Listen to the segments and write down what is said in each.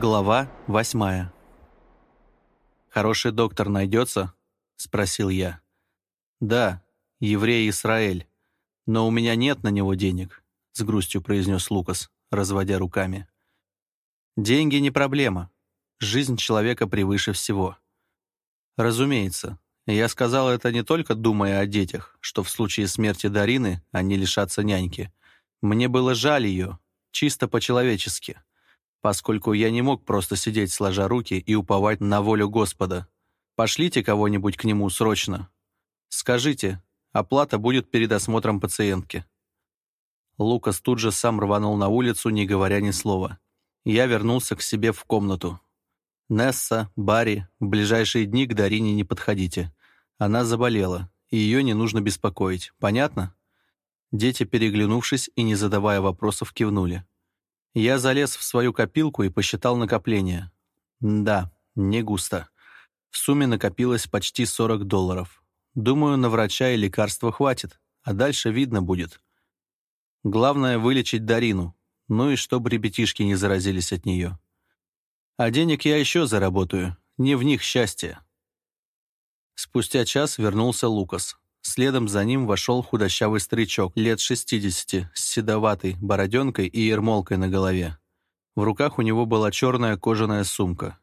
Глава восьмая. «Хороший доктор найдется?» — спросил я. «Да, еврей Исраэль. Но у меня нет на него денег», — с грустью произнес Лукас, разводя руками. «Деньги не проблема. Жизнь человека превыше всего». «Разумеется. Я сказал это не только думая о детях, что в случае смерти Дарины они лишатся няньки. Мне было жаль ее, чисто по-человечески» поскольку я не мог просто сидеть сложа руки и уповать на волю Господа. Пошлите кого-нибудь к нему срочно. Скажите, оплата будет перед осмотром пациентки». Лукас тут же сам рванул на улицу, не говоря ни слова. Я вернулся к себе в комнату. «Несса, Барри, в ближайшие дни к Дарине не подходите. Она заболела, и ее не нужно беспокоить. Понятно?» Дети, переглянувшись и не задавая вопросов, кивнули. Я залез в свою копилку и посчитал накопление. Да, не густо. В сумме накопилось почти 40 долларов. Думаю, на врача и лекарства хватит, а дальше видно будет. Главное — вылечить Дарину, ну и чтобы ребятишки не заразились от нее. А денег я еще заработаю, не в них счастье. Спустя час вернулся Лукас. Следом за ним вошел худощавый старичок, лет 60, с седоватой бороденкой и ермолкой на голове. В руках у него была черная кожаная сумка.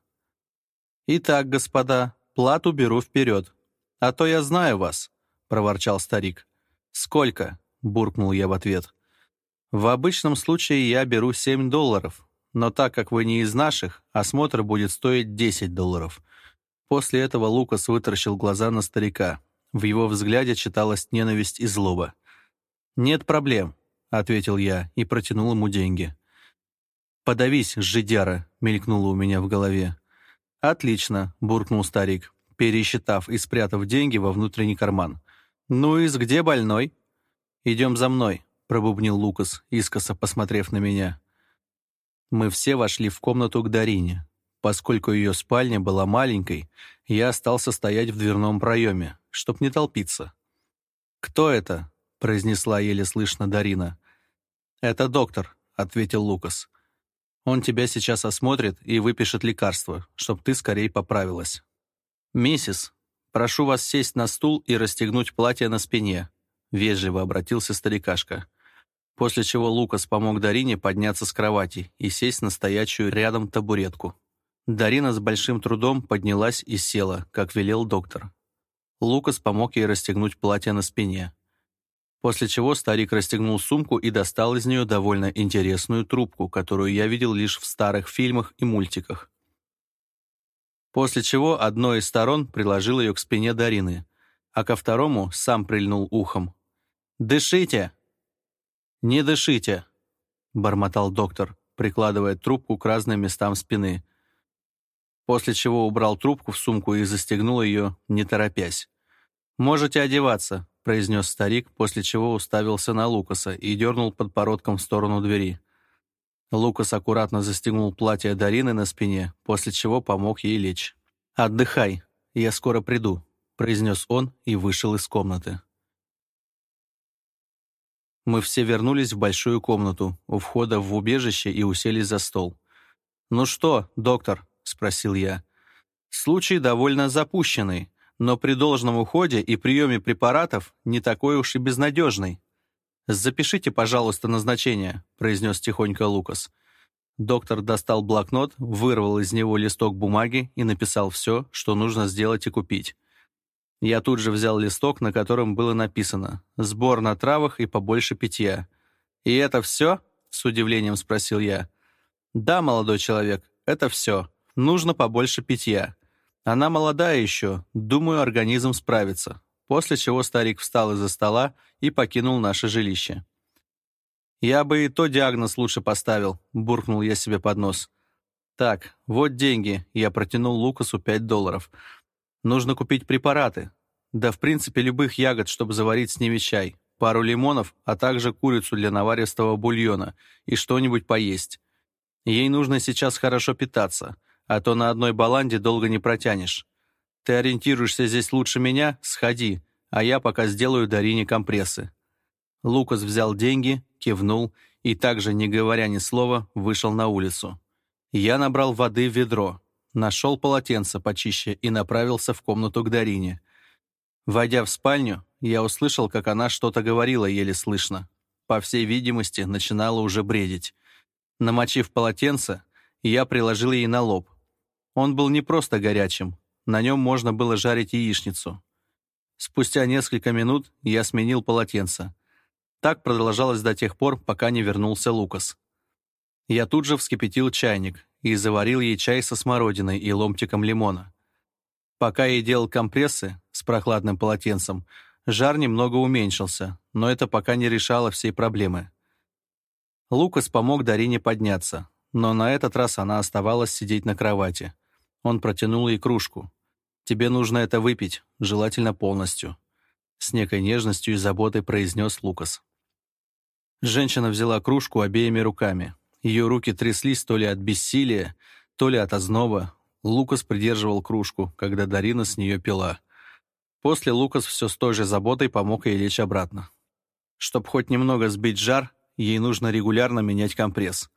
«Итак, господа, плату беру вперед. А то я знаю вас», — проворчал старик. «Сколько?» — буркнул я в ответ. «В обычном случае я беру 7 долларов, но так как вы не из наших, осмотр будет стоить 10 долларов». После этого Лукас вытаращил глаза на старика — в его взгляде читалась ненависть и злоба. «Нет проблем», — ответил я и протянул ему деньги. «Подавись, жидяра», — мелькнуло у меня в голове. «Отлично», — буркнул старик, пересчитав и спрятав деньги во внутренний карман. «Ну из где больной?» «Идем за мной», — пробубнил Лукас, искоса посмотрев на меня. Мы все вошли в комнату к Дарине. Поскольку ее спальня была маленькой, я остался стоять в дверном проеме, чтоб не толпиться. «Кто это?» — произнесла еле слышно Дарина. «Это доктор», — ответил Лукас. «Он тебя сейчас осмотрит и выпишет лекарство, чтоб ты скорее поправилась». «Миссис, прошу вас сесть на стул и расстегнуть платье на спине», — вежливо обратился старикашка. После чего Лукас помог Дарине подняться с кровати и сесть на стоячую рядом табуретку. Дарина с большим трудом поднялась и села, как велел доктор, Лукас помог ей расстегнуть платье на спине. После чего старик расстегнул сумку и достал из нее довольно интересную трубку, которую я видел лишь в старых фильмах и мультиках. После чего одной из сторон приложил ее к спине Дарины, а ко второму сам прильнул ухом. «Дышите!» «Не дышите!» — бормотал доктор, прикладывая трубку к разным местам спины — после чего убрал трубку в сумку и застегнул ее, не торопясь. «Можете одеваться», — произнес старик, после чего уставился на Лукаса и дернул подбородком в сторону двери. Лукас аккуратно застегнул платье Дарины на спине, после чего помог ей лечь. «Отдыхай, я скоро приду», — произнес он и вышел из комнаты. Мы все вернулись в большую комнату, у входа в убежище и уселись за стол. «Ну что, доктор?» — спросил я. «Случай довольно запущенный, но при должном уходе и приеме препаратов не такой уж и безнадежный». «Запишите, пожалуйста, назначение», — произнес тихонько Лукас. Доктор достал блокнот, вырвал из него листок бумаги и написал все, что нужно сделать и купить. Я тут же взял листок, на котором было написано «Сбор на травах и побольше питья». «И это все?» — с удивлением спросил я. «Да, молодой человек, это все», Нужно побольше питья. Она молодая еще, думаю, организм справится. После чего старик встал из-за стола и покинул наше жилище. «Я бы и то диагноз лучше поставил», — буркнул я себе под нос. «Так, вот деньги», — я протянул Лукасу 5 долларов. «Нужно купить препараты. Да, в принципе, любых ягод, чтобы заварить с ними чай, пару лимонов, а также курицу для наваристого бульона и что-нибудь поесть. Ей нужно сейчас хорошо питаться а то на одной баланде долго не протянешь. Ты ориентируешься здесь лучше меня, сходи, а я пока сделаю Дарине компрессы». Лукас взял деньги, кивнул и также, не говоря ни слова, вышел на улицу. Я набрал воды в ведро, нашел полотенце почище и направился в комнату к Дарине. Войдя в спальню, я услышал, как она что-то говорила еле слышно. По всей видимости, начинала уже бредить. Намочив полотенце, я приложил ей на лоб, он был не просто горячим, на нем можно было жарить яичницу. Спустя несколько минут я сменил полотенце. Так продолжалось до тех пор, пока не вернулся Лукас. Я тут же вскипятил чайник и заварил ей чай со смородиной и ломтиком лимона. Пока я делал компрессы с прохладным полотенцем, жар немного уменьшился, но это пока не решало всей проблемы. Лукас помог Дарине подняться, но на этот раз она оставалась сидеть на кровати — он протянул ей кружку. «Тебе нужно это выпить, желательно полностью», — с некой нежностью и заботой произнес Лукас. Женщина взяла кружку обеими руками. Ее руки тряслись то ли от бессилия, то ли от озноба. Лукас придерживал кружку, когда Дарина с нее пила. После Лукас все с той же заботой помог ей лечь обратно. Чтобы хоть немного сбить жар, ей нужно регулярно менять компресс.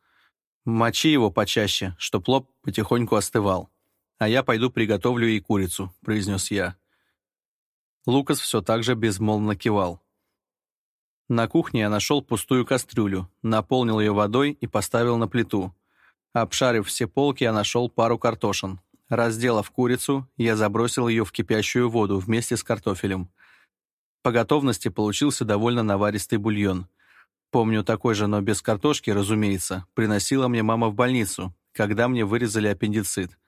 Мочи его почаще, чтоб лоб потихоньку остывал. «А я пойду приготовлю ей курицу», — произнес я. Лукас все так же безмолвно кивал. На кухне я нашел пустую кастрюлю, наполнил ее водой и поставил на плиту. Обшарив все полки, я нашел пару картошин. Разделав курицу, я забросил ее в кипящую воду вместе с картофелем. По готовности получился довольно наваристый бульон. Помню такой же, но без картошки, разумеется, приносила мне мама в больницу, когда мне вырезали аппендицит.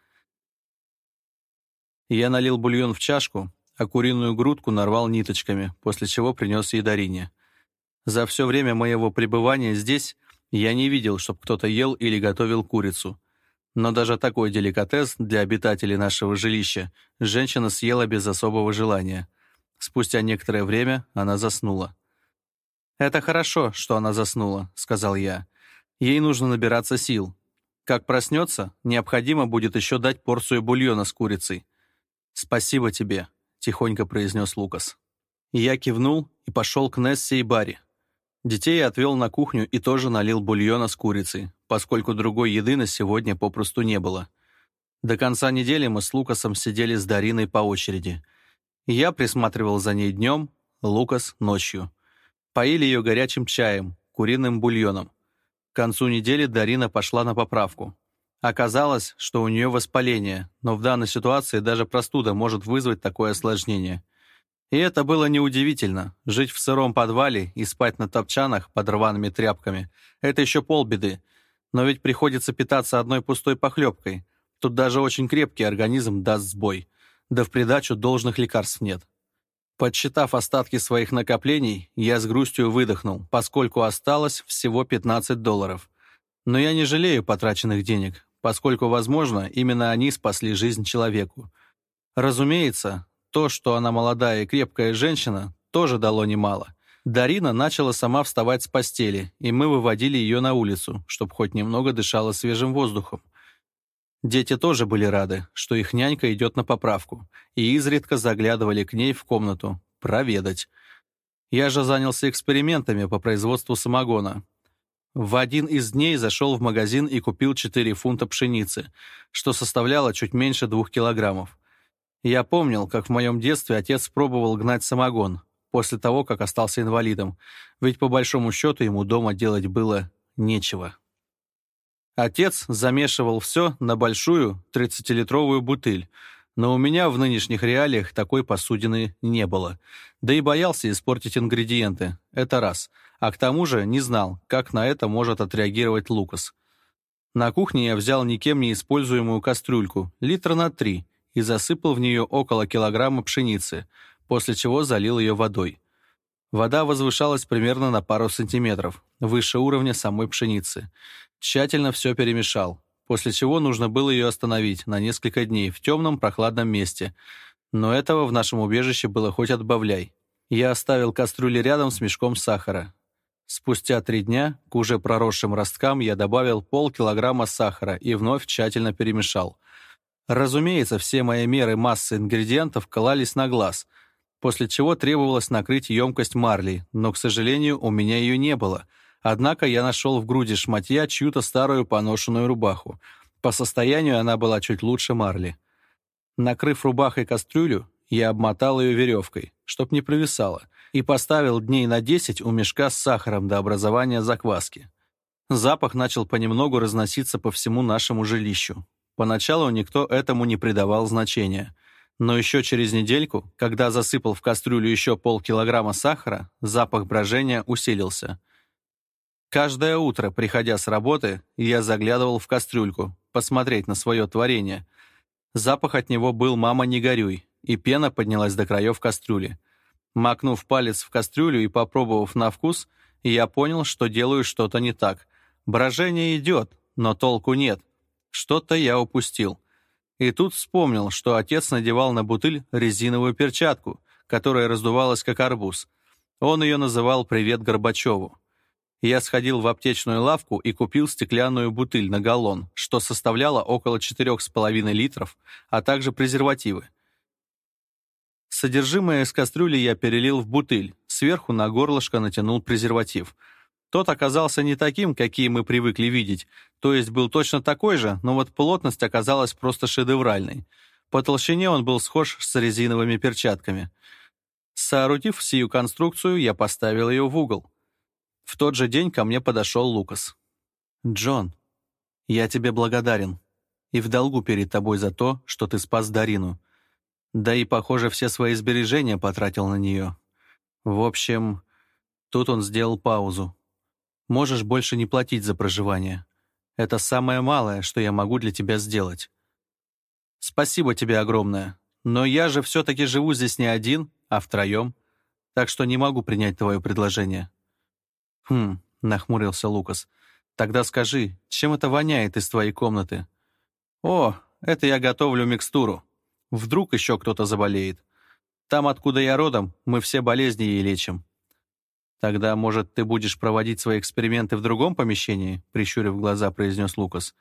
Я налил бульон в чашку, а куриную грудку нарвал ниточками, после чего принес ей Дарине. За все время моего пребывания здесь я не видел, чтобы кто-то ел или готовил курицу. Но даже такой деликатес для обитателей нашего жилища женщина съела без особого желания. Спустя некоторое время она заснула. «Это хорошо, что она заснула», — сказал я. «Ей нужно набираться сил. Как проснется, необходимо будет еще дать порцию бульона с курицей. «Спасибо тебе», — тихонько произнес Лукас. Я кивнул и пошел к Нессе и Барри. Детей отвел на кухню и тоже налил бульона с курицей, поскольку другой еды на сегодня попросту не было. До конца недели мы с Лукасом сидели с Дариной по очереди. Я присматривал за ней днем, Лукас — ночью. Поили ее горячим чаем, куриным бульоном. К концу недели Дарина пошла на поправку, Оказалось, что у нее воспаление, но в данной ситуации даже простуда может вызвать такое осложнение. И это было неудивительно. Жить в сыром подвале и спать на топчанах под рваными тряпками — это еще полбеды. Но ведь приходится питаться одной пустой похлебкой. Тут даже очень крепкий организм даст сбой. Да в придачу должных лекарств нет. Подсчитав остатки своих накоплений, я с грустью выдохнул, поскольку осталось всего 15 долларов. Но я не жалею потраченных денег поскольку, возможно, именно они спасли жизнь человеку. Разумеется, то, что она молодая и крепкая женщина, тоже дало немало. Дарина начала сама вставать с постели, и мы выводили ее на улицу, чтобы хоть немного дышала свежим воздухом. Дети тоже были рады, что их нянька идет на поправку, и изредка заглядывали к ней в комнату проведать. Я же занялся экспериментами по производству самогона, в один из дней зашел в магазин и купил 4 фунта пшеницы, что составляло чуть меньше двух килограммов. Я помнил, как в моем детстве отец пробовал гнать самогон, после того, как остался инвалидом, ведь по большому счету ему дома делать было нечего. Отец замешивал все но у меня в нынешних реалиях такой посудины не было. Да и боялся испортить ингредиенты, это раз. А к тому же не знал, как на это может отреагировать Лукас. На кухне я взял никем не используемую кастрюльку, литра на три, и засыпал в нее около килограмма пшеницы, после чего залил ее водой. Вода возвышалась примерно на пару сантиметров, выше уровня самой пшеницы. Тщательно все перемешал, после чего нужно было ее остановить на несколько дней в темном прохладном месте. Но этого в нашем убежище было хоть отбавляй. Я оставил кастрюли рядом с мешком сахара. Спустя три дня к уже проросшим росткам я добавил полкилограмма сахара и вновь тщательно перемешал. Разумеется, все мои меры массы ингредиентов кололись на глаз, после чего требовалось накрыть емкость марлей, но, к сожалению, у меня ее не было — Однако я нашел в груди шматья чью-то старую поношенную рубаху. По состоянию она была чуть лучше марли. Накрыв рубахой кастрюлю, я обмотал ее веревкой, чтоб не провисала, и поставил дней на десять у мешка с сахаром до образования закваски. Запах начал понемногу разноситься по всему нашему жилищу. Поначалу никто этому не придавал значения. Но еще через недельку, когда засыпал в кастрюлю еще полкилограмма сахара, запах брожения усилился — Каждое утро, приходя с работы, я заглядывал в кастрюльку, посмотреть на свое творение. Запах от него был «мама, не горюй», и пена поднялась до краев кастрюли. Макнув палец в кастрюлю и попробовав на вкус, я понял, что делаю что-то не так. Брожение идет, но толку нет. Что-то я упустил. И тут вспомнил, что отец надевал на бутыль резиновую перчатку, которая раздувалась как арбуз. Он ее называл «Привет Горбачеву». Я сходил в аптечную лавку и купил стеклянную бутыль на галлон, что составляло около 4,5 литров, а также презервативы. Содержимое из кастрюли я перелил в бутыль, сверху на горлышко натянул презерватив. Тот оказался не таким, какие мы привыкли видеть, то есть был точно такой же, но вот плотность оказалась просто шедевральной. По толщине он был схож с резиновыми перчатками. Соорудив сию конструкцию, я поставил ее в угол. В тот же день ко мне подошел Лукас. «Джон, я тебе благодарен. И в долгу перед тобой за то, что ты спас Дарину. Да и, похоже, все свои сбережения потратил на нее. В общем...» Тут он сделал паузу. «Можешь больше не платить за проживание. Это самое малое, что я могу для тебя сделать. Спасибо тебе огромное. Но я же все-таки живу здесь не один, а втроем. Так что не могу принять твое предложение». «Хм», — нахмурился Лукас. «Тогда скажи, чем это воняет из твоей комнаты?» «О, это я готовлю микстуру. Вдруг еще кто-то заболеет. Там, откуда я родом, мы все болезни и лечим». «Тогда, может, ты будешь проводить свои эксперименты в другом помещении?» — прищурив глаза, произнес Лукас.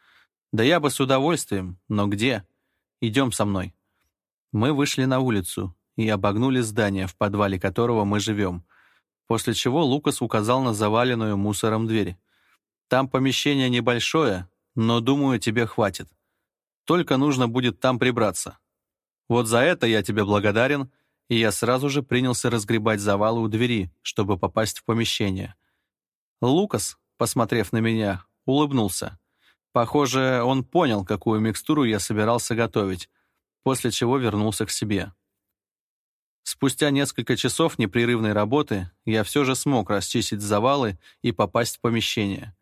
«Да я бы с удовольствием, но где? Идем со мной». Мы вышли на улицу и обогнули здание, в подвале которого мы живем после чего Лукас указал на заваленную мусором дверь. «Там помещение небольшое, но, думаю, тебе хватит. Только нужно будет там прибраться. Вот за это я тебе благодарен», и я сразу же принялся разгребать завалы у двери, чтобы попасть в помещение. Лукас, посмотрев на меня, улыбнулся. Похоже, он понял, какую микстуру я собирался готовить, после чего вернулся к себе. Спустя несколько часов непрерывной работы я все же смог расчистить завалы и попасть в помещение.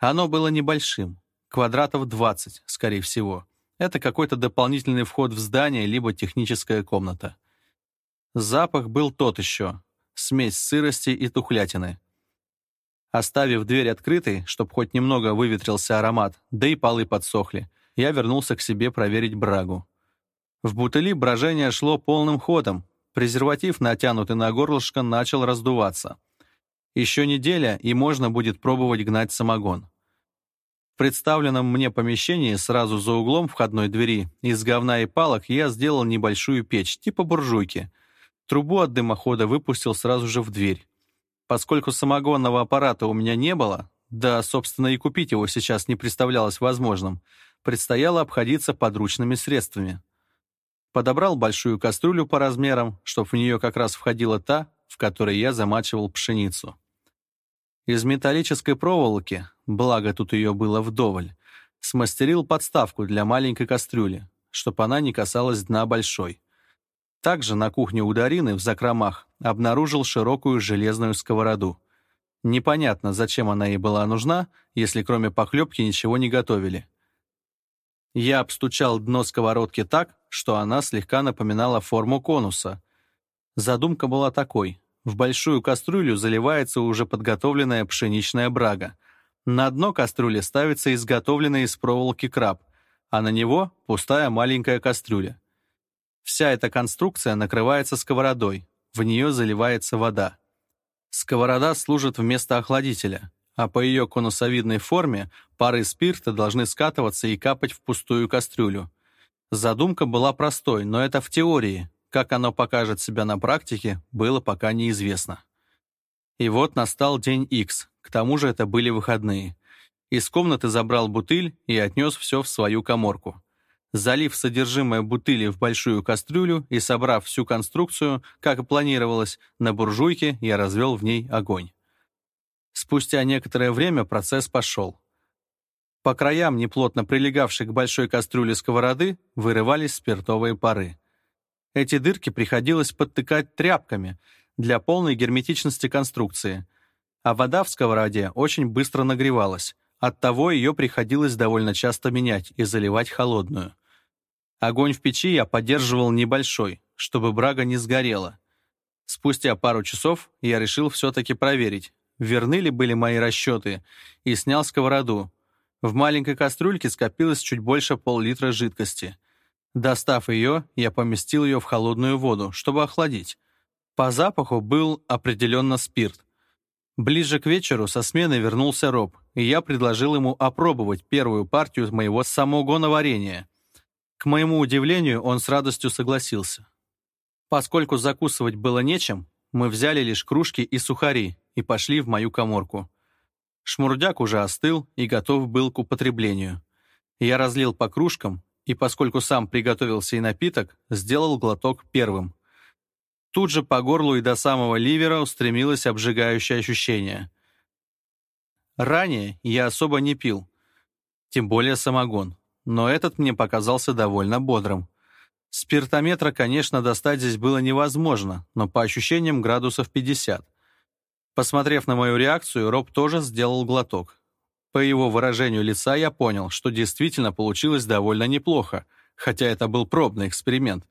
Оно было небольшим, квадратов 20, скорее всего. Это какой-то дополнительный вход в здание либо техническая комната. Запах был тот еще, смесь сырости и тухлятины. Оставив дверь открытой, чтобы хоть немного выветрился аромат, да и полы подсохли, я вернулся к себе проверить брагу. В бутыли брожение шло полным ходом, Презерватив, натянутый на горлышко, начал раздуваться. Еще неделя, и можно будет пробовать гнать самогон. В представленном мне помещении сразу за углом входной двери из говна и палок я сделал небольшую печь, типа буржуйки. Трубу от дымохода выпустил сразу же в дверь. Поскольку самогонного аппарата у меня не было, да, собственно, и купить его сейчас не представлялось возможным, предстояло обходиться подручными средствами подобрал большую кастрюлю по размерам, чтобы в нее как раз входила та, в которой я замачивал пшеницу. Из металлической проволоки, благо тут ее было вдоволь, смастерил подставку для маленькой кастрюли, чтобы она не касалась дна большой. Также на кухне у Дарины в закромах обнаружил широкую железную сковороду. Непонятно, зачем она ей была нужна, если кроме похлебки ничего не готовили. Я обстучал дно сковородки так, что она слегка напоминала форму конуса. Задумка была такой. В большую кастрюлю заливается уже подготовленная пшеничная брага. На дно кастрюли ставится изготовленный из проволоки краб, а на него пустая маленькая кастрюля. Вся эта конструкция накрывается сковородой, в нее заливается вода. Сковорода служит вместо охладителя а по ее конусовидной форме пары спирта должны скатываться и капать в пустую кастрюлю. Задумка была простой, но это в теории. Как оно покажет себя на практике, было пока неизвестно. И вот настал день X, к тому же это были выходные. Из комнаты забрал бутыль и отнес все в свою коморку. Залив содержимое бутыли в большую кастрюлю и собрав всю конструкцию, как и планировалось, на буржуйке я развел в ней огонь. Спустя некоторое время процесс пошел. По краям, неплотно прилегавшей к большой кастрюле сковороды, вырывались спиртовые пары. Эти дырки приходилось подтыкать тряпками для полной герметичности конструкции, а вода в сковороде очень быстро нагревалась, оттого ее приходилось довольно часто менять и заливать холодную. Огонь в печи я поддерживал небольшой, чтобы брага не сгорела. Спустя пару часов я решил все-таки проверить, верны ли были мои расчеты, и снял сковороду. В маленькой кастрюльке скопилось чуть больше пол-литра жидкости. Достав ее, я поместил ее в холодную воду, чтобы охладить. По запаху был определенно спирт. Ближе к вечеру со смены вернулся Роб, и я предложил ему опробовать первую партию моего самогоноварения. К моему удивлению, он с радостью согласился. Поскольку закусывать было нечем, мы взяли лишь кружки и сухари, и пошли в мою коморку. Шмурдяк уже остыл и готов был к употреблению. Я разлил по кружкам, и поскольку сам приготовился и напиток, сделал глоток первым. Тут же по горлу и до самого ливера устремилось обжигающее ощущение. Ранее я особо не пил, тем более самогон, но этот мне показался довольно бодрым. Спиртометра, конечно, достать здесь было невозможно, но по ощущениям градусов 50. Посмотрев на мою реакцию, Роб тоже сделал глоток. По его выражению лица я понял, что действительно получилось довольно неплохо, хотя это был пробный эксперимент.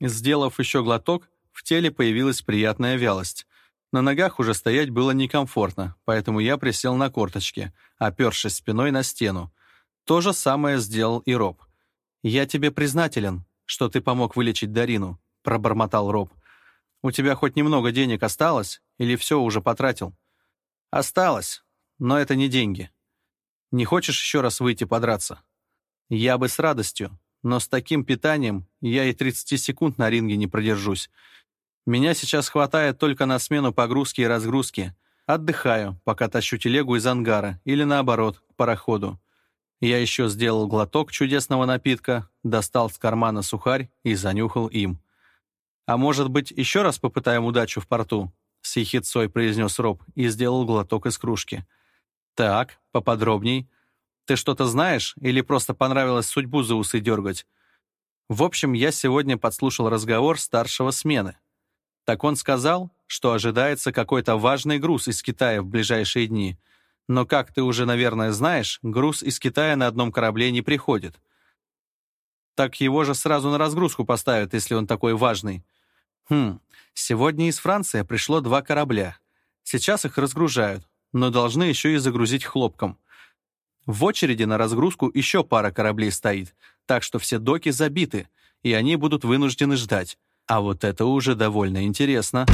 Сделав еще глоток, в теле появилась приятная вялость. На ногах уже стоять было некомфортно, поэтому я присел на корточки, опершись спиной на стену. То же самое сделал и Роб. «Я тебе признателен, что ты помог вылечить Дарину», — пробормотал Роб. У тебя хоть немного денег осталось или все уже потратил? Осталось, но это не деньги. Не хочешь еще раз выйти подраться? Я бы с радостью, но с таким питанием я и 30 секунд на ринге не продержусь. Меня сейчас хватает только на смену погрузки и разгрузки. Отдыхаю, пока тащу телегу из ангара или наоборот, к пароходу. Я еще сделал глоток чудесного напитка, достал с кармана сухарь и занюхал им. «А может быть, еще раз попытаем удачу в порту?» С ехидцой произнес Роб и сделал глоток из кружки. «Так, поподробней. Ты что-то знаешь или просто понравилось судьбу за усы дергать?» В общем, я сегодня подслушал разговор старшего смены. Так он сказал, что ожидается какой-то важный груз из Китая в ближайшие дни. Но, как ты уже, наверное, знаешь, груз из Китая на одном корабле не приходит. Так его же сразу на разгрузку поставят, если он такой важный. Хм, сегодня из Франции пришло два корабля. Сейчас их разгружают, но должны еще и загрузить хлопком. В очереди на разгрузку еще пара кораблей стоит, так что все доки забиты, и они будут вынуждены ждать. А вот это уже довольно интересно.